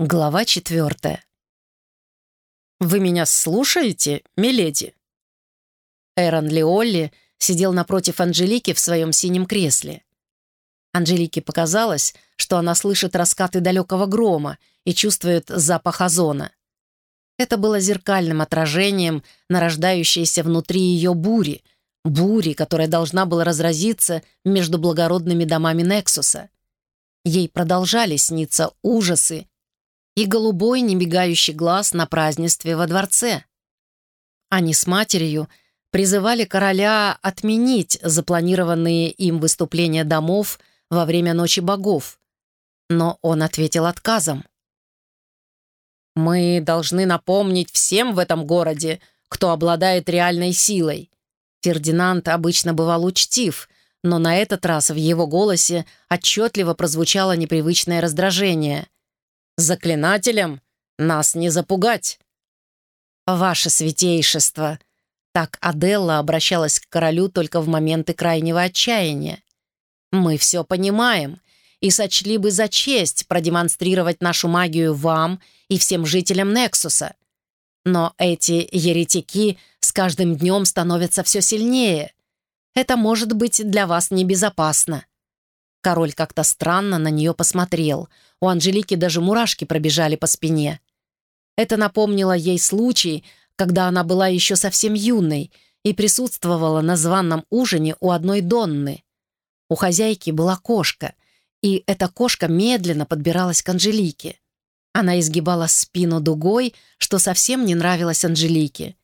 Глава четвертая. «Вы меня слушаете, миледи?» Эрон Лиолли сидел напротив Анжелики в своем синем кресле. Анжелике показалось, что она слышит раскаты далекого грома и чувствует запах озона. Это было зеркальным отражением нарождающейся внутри ее бури, бури, которая должна была разразиться между благородными домами Нексуса. Ей продолжали сниться ужасы и голубой немигающий глаз на празднестве во дворце. Они с матерью призывали короля отменить запланированные им выступления домов во время Ночи богов, но он ответил отказом. «Мы должны напомнить всем в этом городе, кто обладает реальной силой». Фердинанд обычно бывал учтив, но на этот раз в его голосе отчетливо прозвучало непривычное раздражение. Заклинателям нас не запугать!» «Ваше святейшество!» Так Аделла обращалась к королю только в моменты крайнего отчаяния. «Мы все понимаем и сочли бы за честь продемонстрировать нашу магию вам и всем жителям Нексуса. Но эти еретики с каждым днем становятся все сильнее. Это может быть для вас небезопасно. Король как-то странно на нее посмотрел. У Анжелики даже мурашки пробежали по спине. Это напомнило ей случай, когда она была еще совсем юной и присутствовала на званном ужине у одной Донны. У хозяйки была кошка, и эта кошка медленно подбиралась к Анжелике. Она изгибала спину дугой, что совсем не нравилось Анжелике.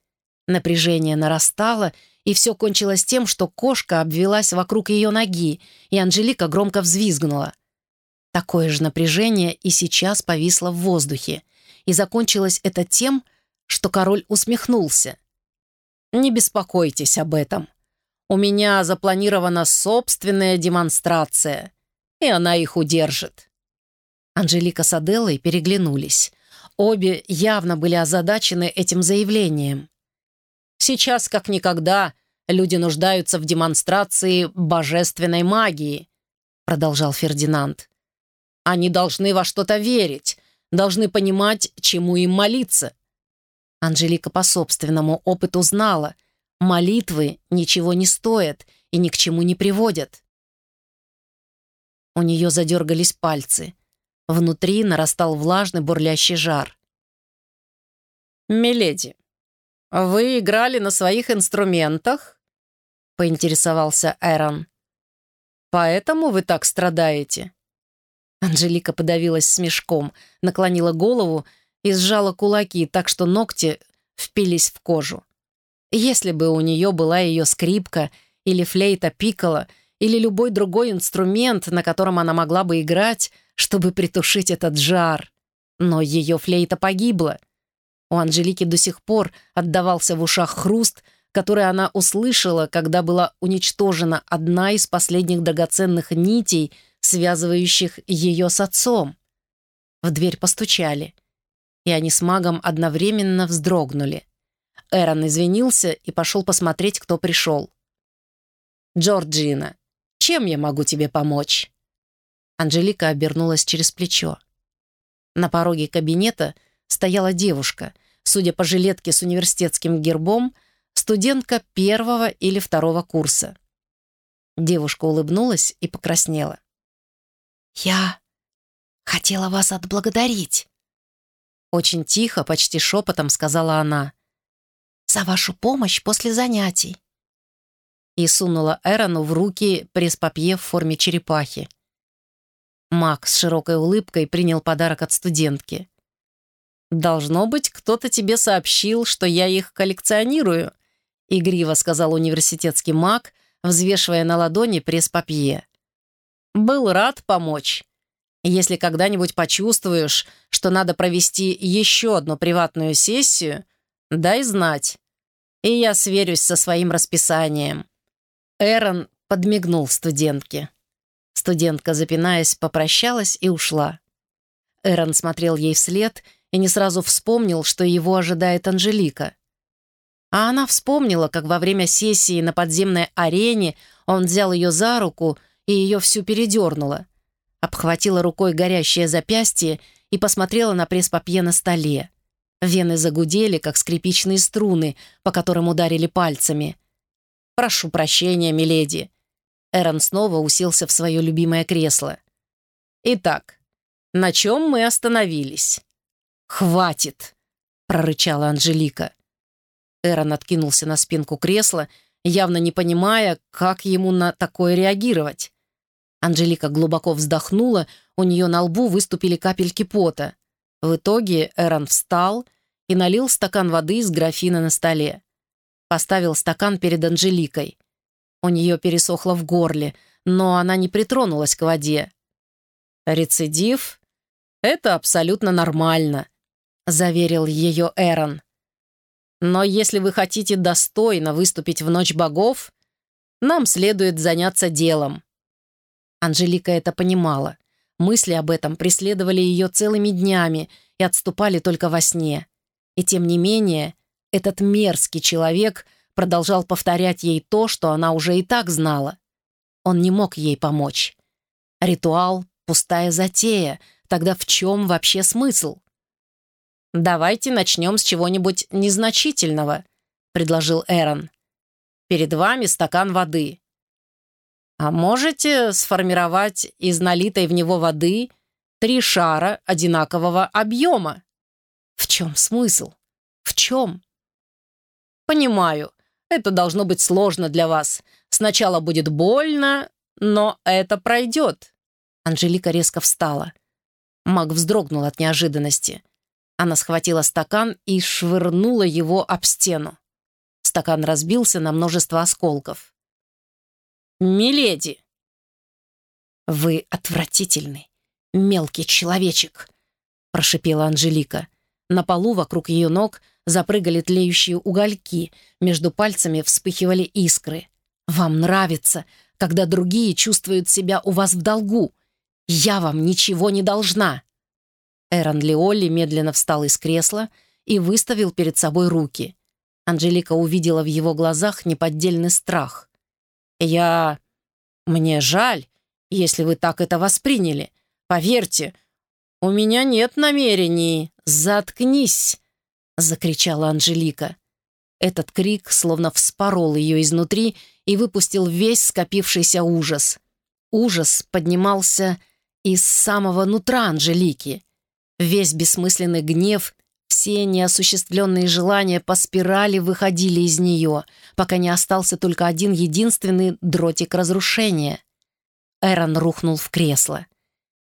Напряжение нарастало, и все кончилось тем, что кошка обвелась вокруг ее ноги, и Анжелика громко взвизгнула. Такое же напряжение и сейчас повисло в воздухе, и закончилось это тем, что король усмехнулся. «Не беспокойтесь об этом. У меня запланирована собственная демонстрация, и она их удержит». Анжелика с Аделлой переглянулись. Обе явно были озадачены этим заявлением. Сейчас, как никогда, люди нуждаются в демонстрации божественной магии», продолжал Фердинанд. «Они должны во что-то верить, должны понимать, чему им молиться». Анжелика по собственному опыту знала, молитвы ничего не стоят и ни к чему не приводят. У нее задергались пальцы. Внутри нарастал влажный бурлящий жар. «Миледи, «Вы играли на своих инструментах?» — поинтересовался Эрон. «Поэтому вы так страдаете?» Анжелика подавилась смешком, наклонила голову и сжала кулаки так, что ногти впились в кожу. Если бы у нее была ее скрипка или флейта пикколо, или любой другой инструмент, на котором она могла бы играть, чтобы притушить этот жар. Но ее флейта погибла — у Анжелики до сих пор отдавался в ушах хруст, который она услышала, когда была уничтожена одна из последних драгоценных нитей, связывающих ее с отцом. В дверь постучали, и они с магом одновременно вздрогнули. Эрон извинился и пошел посмотреть, кто пришел. «Джорджина, чем я могу тебе помочь?» Анжелика обернулась через плечо. На пороге кабинета — стояла девушка, судя по жилетке с университетским гербом, студентка первого или второго курса. Девушка улыбнулась и покраснела. «Я хотела вас отблагодарить», — очень тихо, почти шепотом сказала она, «за вашу помощь после занятий» и сунула Эрону в руки пресс-папье в форме черепахи. Мак с широкой улыбкой принял подарок от студентки. «Должно быть, кто-то тебе сообщил, что я их коллекционирую», — игриво сказал университетский маг, взвешивая на ладони пресс-папье. «Был рад помочь. Если когда-нибудь почувствуешь, что надо провести еще одну приватную сессию, дай знать, и я сверюсь со своим расписанием». Эрон подмигнул студентке. Студентка, запинаясь, попрощалась и ушла. Эрон смотрел ей вслед — и не сразу вспомнил, что его ожидает Анжелика. А она вспомнила, как во время сессии на подземной арене он взял ее за руку и ее всю передернула. Обхватила рукой горящее запястье и посмотрела на пресс-папье на столе. Вены загудели, как скрипичные струны, по которым ударили пальцами. «Прошу прощения, миледи». Эрон снова уселся в свое любимое кресло. «Итак, на чем мы остановились?» «Хватит!» — прорычала Анжелика. Эрон откинулся на спинку кресла, явно не понимая, как ему на такое реагировать. Анжелика глубоко вздохнула, у нее на лбу выступили капельки пота. В итоге Эрон встал и налил стакан воды из графина на столе. Поставил стакан перед Анжеликой. У нее пересохло в горле, но она не притронулась к воде. «Рецидив — это абсолютно нормально», — заверил ее Эрон. «Но если вы хотите достойно выступить в Ночь богов, нам следует заняться делом». Анжелика это понимала. Мысли об этом преследовали ее целыми днями и отступали только во сне. И тем не менее, этот мерзкий человек продолжал повторять ей то, что она уже и так знала. Он не мог ей помочь. Ритуал — пустая затея. Тогда в чем вообще смысл? «Давайте начнем с чего-нибудь незначительного», — предложил Эрон. «Перед вами стакан воды. А можете сформировать из налитой в него воды три шара одинакового объема? В чем смысл? В чем? Понимаю, это должно быть сложно для вас. Сначала будет больно, но это пройдет. Анжелика резко встала. Маг вздрогнул от неожиданности. Она схватила стакан и швырнула его об стену. Стакан разбился на множество осколков. «Миледи!» «Вы отвратительный, мелкий человечек!» — прошипела Анжелика. На полу вокруг ее ног запрыгали тлеющие угольки, между пальцами вспыхивали искры. «Вам нравится, когда другие чувствуют себя у вас в долгу. Я вам ничего не должна!» Эрон Леолли медленно встал из кресла и выставил перед собой руки. Анжелика увидела в его глазах неподдельный страх. «Я... Мне жаль, если вы так это восприняли. Поверьте, у меня нет намерений. Заткнись!» — закричала Анжелика. Этот крик словно вспорол ее изнутри и выпустил весь скопившийся ужас. Ужас поднимался из самого нутра Анжелики. Весь бессмысленный гнев все неосуществленные желания по спирали выходили из нее, пока не остался только один единственный дротик разрушения. Эрон рухнул в кресло.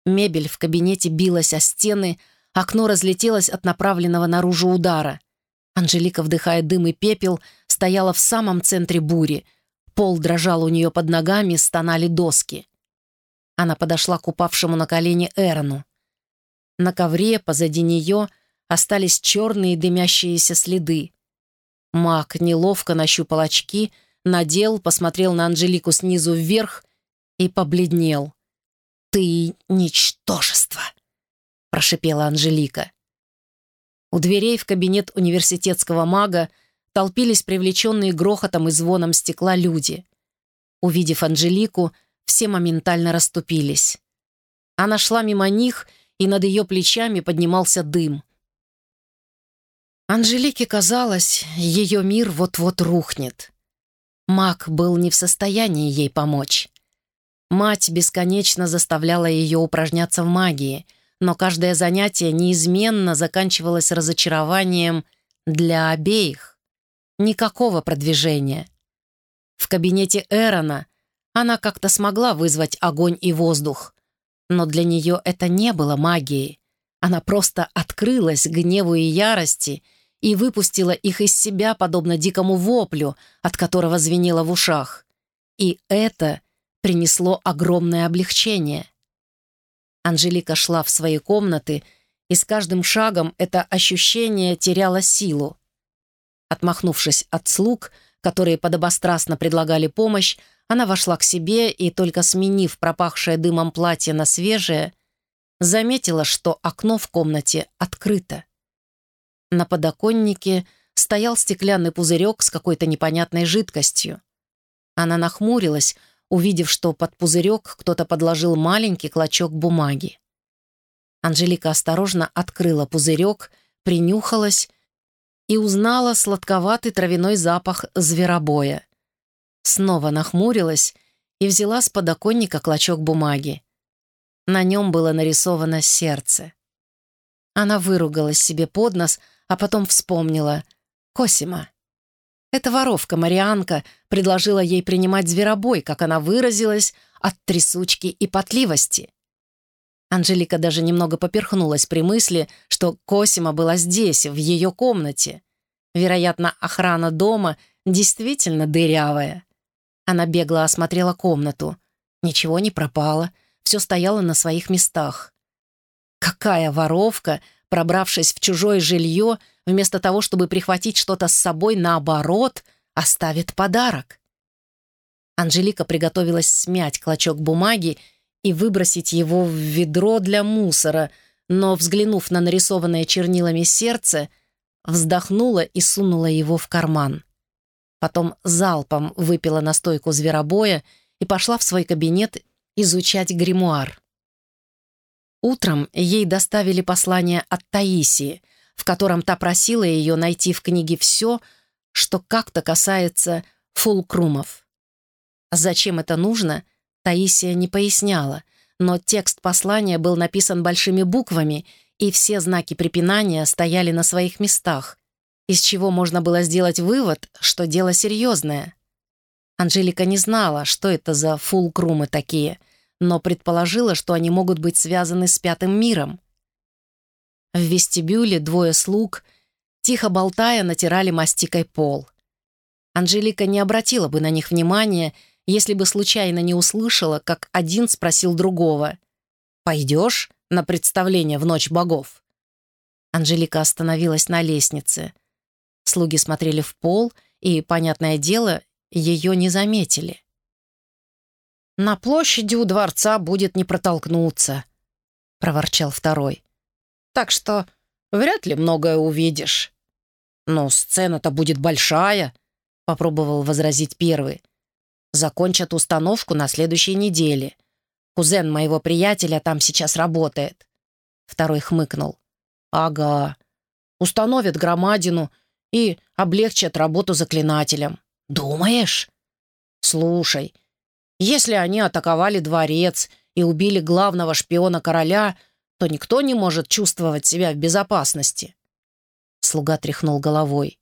Мебель в кабинете билась о стены, окно разлетелось от направленного наружу удара. Анжелика, вдыхая дым и пепел, стояла в самом центре бури. Пол дрожал у нее под ногами, стонали доски. Она подошла к упавшему на колени Эрону. На ковре позади нее — остались черные дымящиеся следы. Мак неловко нащупал очки, надел, посмотрел на Анжелику снизу вверх и побледнел. «Ты ничтожество!» — прошипела Анжелика. У дверей в кабинет университетского мага толпились привлеченные грохотом и звоном стекла люди. Увидев Анжелику, все моментально расступились. Она шла мимо них, и над ее плечами поднимался дым. Анжелике казалось, ее мир вот-вот рухнет. Мак был не в состоянии ей помочь. Мать бесконечно заставляла ее упражняться в магии, но каждое занятие неизменно заканчивалось разочарованием для обеих. Никакого продвижения. В кабинете Эрона она как-то смогла вызвать огонь и воздух, но для нее это не было магией. Она просто открылась гневу и ярости и выпустила их из себя, подобно дикому воплю, от которого звенело в ушах. И это принесло огромное облегчение. Анжелика шла в свои комнаты, и с каждым шагом это ощущение теряло силу. Отмахнувшись от слуг, которые подобострастно предлагали помощь, она вошла к себе и, только сменив пропахшее дымом платье на свежее, заметила, что окно в комнате открыто. На подоконнике стоял стеклянный пузырек с какой-то непонятной жидкостью. Она нахмурилась, увидев, что под пузырек кто-то подложил маленький клочок бумаги. Анжелика осторожно открыла пузырек, принюхалась и узнала сладковатый травяной запах зверобоя. Снова нахмурилась и взяла с подоконника клочок бумаги. На нем было нарисовано сердце. Она выругалась себе под нос, а потом вспомнила. Косима. Эта воровка-марианка предложила ей принимать зверобой, как она выразилась, от трясучки и потливости. Анжелика даже немного поперхнулась при мысли, что Косима была здесь, в ее комнате. Вероятно, охрана дома действительно дырявая. Она бегло осмотрела комнату. Ничего не пропало, все стояло на своих местах. Какая воровка, пробравшись в чужое жилье, вместо того, чтобы прихватить что-то с собой, наоборот, оставит подарок? Анжелика приготовилась смять клочок бумаги и выбросить его в ведро для мусора, но, взглянув на нарисованное чернилами сердце, вздохнула и сунула его в карман. Потом залпом выпила настойку зверобоя и пошла в свой кабинет изучать гримуар. Утром ей доставили послание от Таисии, в котором та просила ее найти в книге все, что как-то касается фулкрумов. Зачем это нужно, Таисия не поясняла, но текст послания был написан большими буквами, и все знаки препинания стояли на своих местах, из чего можно было сделать вывод, что дело серьезное. Анжелика не знала, что это за фулкрумы такие, но предположила, что они могут быть связаны с Пятым миром. В вестибюле двое слуг, тихо болтая, натирали мастикой пол. Анжелика не обратила бы на них внимания, если бы случайно не услышала, как один спросил другого. «Пойдешь на представление в Ночь богов?» Анжелика остановилась на лестнице. Слуги смотрели в пол и, понятное дело, ее не заметили. «На площади у дворца будет не протолкнуться», — проворчал второй. «Так что вряд ли многое увидишь». «Но сцена-то будет большая», — попробовал возразить первый. Закончат установку на следующей неделе. Кузен моего приятеля там сейчас работает». Второй хмыкнул. «Ага. Установят громадину и облегчат работу заклинателям. Думаешь?» «Слушай, если они атаковали дворец и убили главного шпиона короля, то никто не может чувствовать себя в безопасности». Слуга тряхнул головой.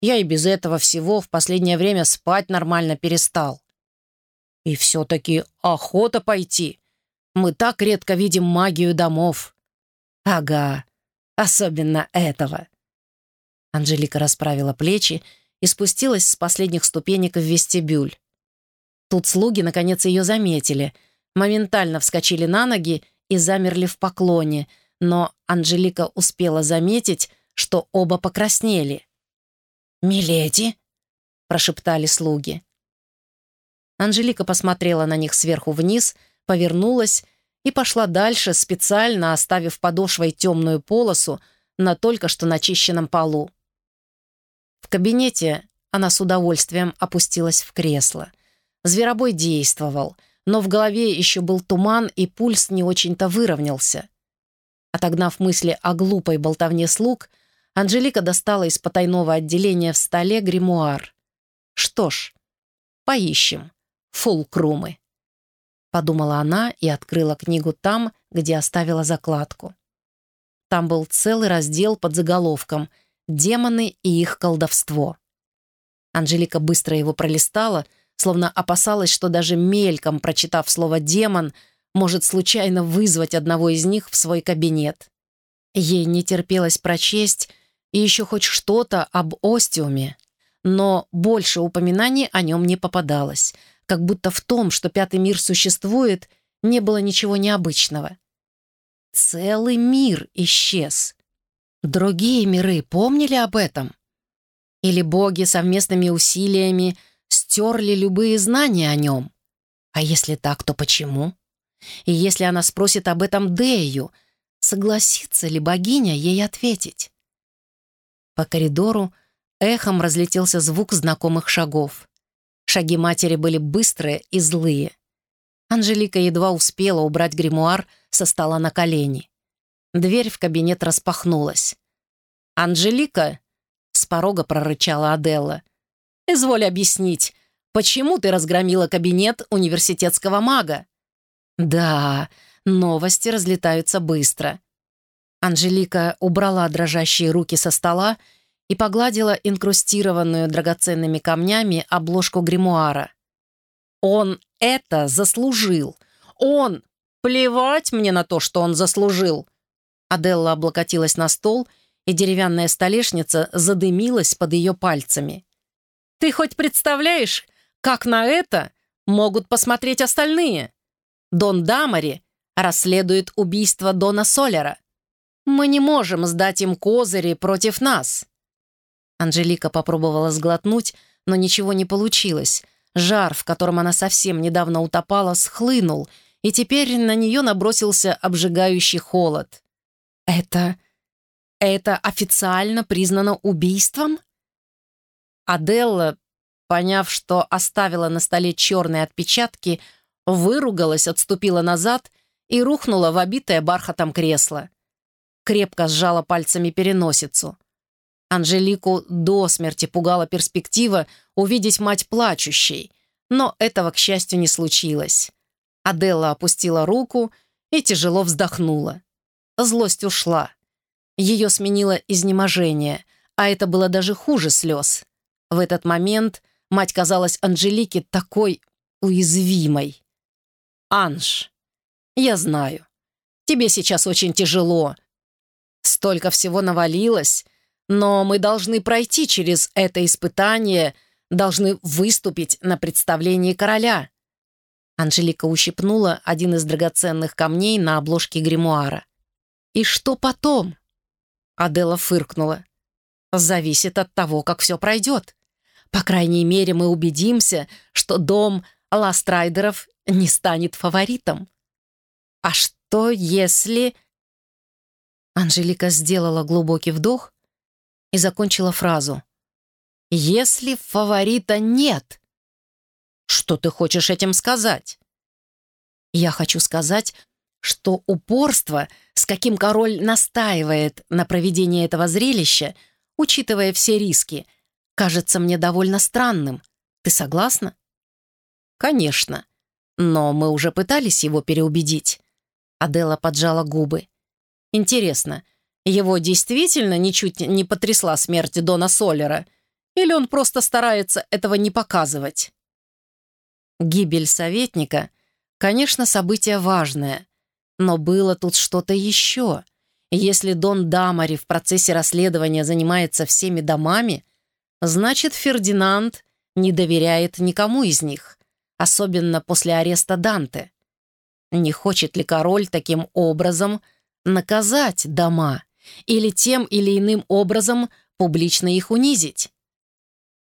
Я и без этого всего в последнее время спать нормально перестал. И все-таки охота пойти. Мы так редко видим магию домов. Ага, особенно этого. Анжелика расправила плечи и спустилась с последних ступенек в вестибюль. Тут слуги, наконец, ее заметили, моментально вскочили на ноги и замерли в поклоне, но Анжелика успела заметить, что оба покраснели. «Миледи!» — прошептали слуги. Анжелика посмотрела на них сверху вниз, повернулась и пошла дальше, специально оставив подошвой темную полосу на только что начищенном полу. В кабинете она с удовольствием опустилась в кресло. Зверобой действовал, но в голове еще был туман, и пульс не очень-то выровнялся. Отогнав мысли о глупой болтовне слуг, Анжелика достала из потайного отделения в столе гримуар. «Что ж, поищем. Фулкрумы». Подумала она и открыла книгу там, где оставила закладку. Там был целый раздел под заголовком «Демоны и их колдовство». Анжелика быстро его пролистала, словно опасалась, что даже мельком, прочитав слово «демон», может случайно вызвать одного из них в свой кабинет. Ей не терпелось прочесть, и еще хоть что-то об Остиуме. Но больше упоминаний о нем не попадалось, как будто в том, что Пятый мир существует, не было ничего необычного. Целый мир исчез. Другие миры помнили об этом? Или боги совместными усилиями стерли любые знания о нем? А если так, то почему? И если она спросит об этом Дею, согласится ли богиня ей ответить? По коридору эхом разлетелся звук знакомых шагов. Шаги матери были быстрые и злые. Анжелика едва успела убрать гримуар со стола на колени. Дверь в кабинет распахнулась. «Анжелика?» — с порога прорычала Аделла. «Изволь объяснить, почему ты разгромила кабинет университетского мага?» «Да, новости разлетаются быстро». Анжелика убрала дрожащие руки со стола и погладила инкрустированную драгоценными камнями обложку гримуара. «Он это заслужил! Он! Плевать мне на то, что он заслужил!» Аделла облокотилась на стол, и деревянная столешница задымилась под ее пальцами. «Ты хоть представляешь, как на это могут посмотреть остальные? Дон Дамари расследует убийство Дона Солера. Мы не можем сдать им козыри против нас». Анжелика попробовала сглотнуть, но ничего не получилось. Жар, в котором она совсем недавно утопала, схлынул, и теперь на нее набросился обжигающий холод. «Это... это официально признано убийством?» Аделла, поняв, что оставила на столе черные отпечатки, выругалась, отступила назад и рухнула в обитое бархатом кресло. Крепко сжала пальцами переносицу. Анжелику до смерти пугала перспектива увидеть мать плачущей, но этого, к счастью, не случилось. Аделла опустила руку и тяжело вздохнула. Злость ушла. Ее сменило изнеможение, а это было даже хуже слез. В этот момент мать казалась Анжелике такой уязвимой. «Анж, я знаю, тебе сейчас очень тяжело. Столько всего навалилось, но мы должны пройти через это испытание, должны выступить на представлении короля». Анжелика ущипнула один из драгоценных камней на обложке гримуара. «И что потом?» Адела фыркнула. «Зависит от того, как все пройдет. По крайней мере, мы убедимся, что дом Ластрайдеров не станет фаворитом. А что если...» Анжелика сделала глубокий вдох и закончила фразу. «Если фаворита нет...» «Что ты хочешь этим сказать?» «Я хочу сказать, что упорство, с каким король настаивает на проведении этого зрелища, учитывая все риски, кажется мне довольно странным. Ты согласна?» «Конечно. Но мы уже пытались его переубедить». Адела поджала губы. «Интересно, его действительно ничуть не потрясла смерть Дона Солера, или он просто старается этого не показывать? Гибель советника, конечно, событие важное, но было тут что-то еще. Если Дон Дамари в процессе расследования занимается всеми домами, значит, Фердинанд не доверяет никому из них, особенно после ареста Данте. Не хочет ли король таким образом наказать дома? или тем или иным образом публично их унизить.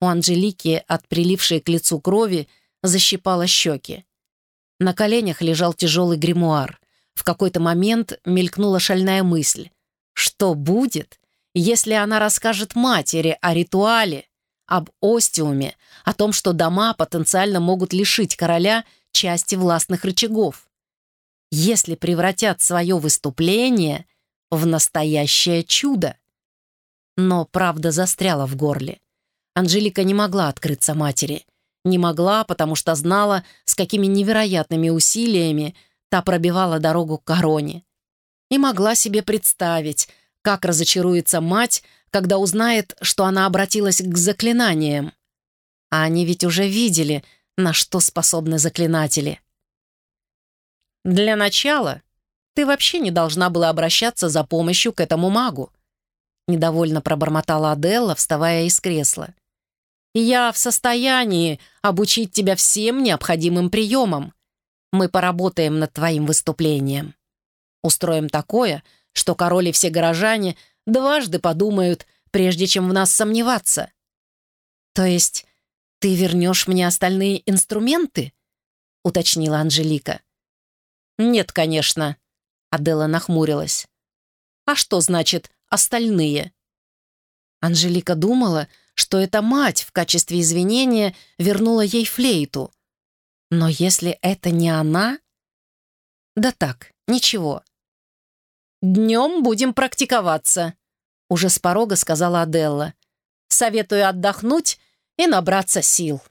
У Анжелики от прилившей к лицу крови защипала щеки. На коленях лежал тяжелый гримуар. В какой-то момент мелькнула шальная мысль. Что будет, если она расскажет матери о ритуале, об остиуме, о том, что дома потенциально могут лишить короля части властных рычагов? Если превратят свое выступление в настоящее чудо. Но правда застряла в горле. Анжелика не могла открыться матери. Не могла, потому что знала, с какими невероятными усилиями та пробивала дорогу к короне. И могла себе представить, как разочаруется мать, когда узнает, что она обратилась к заклинаниям. А они ведь уже видели, на что способны заклинатели. Для начала ты вообще не должна была обращаться за помощью к этому магу». Недовольно пробормотала Аделла, вставая из кресла. «Я в состоянии обучить тебя всем необходимым приемам. Мы поработаем над твоим выступлением. Устроим такое, что король и все горожане дважды подумают, прежде чем в нас сомневаться. То есть ты вернешь мне остальные инструменты?» — уточнила Анжелика. «Нет, конечно», Адела нахмурилась. «А что значит «остальные»?» Анжелика думала, что эта мать в качестве извинения вернула ей флейту. Но если это не она... Да так, ничего. Днем будем практиковаться», — уже с порога сказала Аделла. «Советую отдохнуть и набраться сил».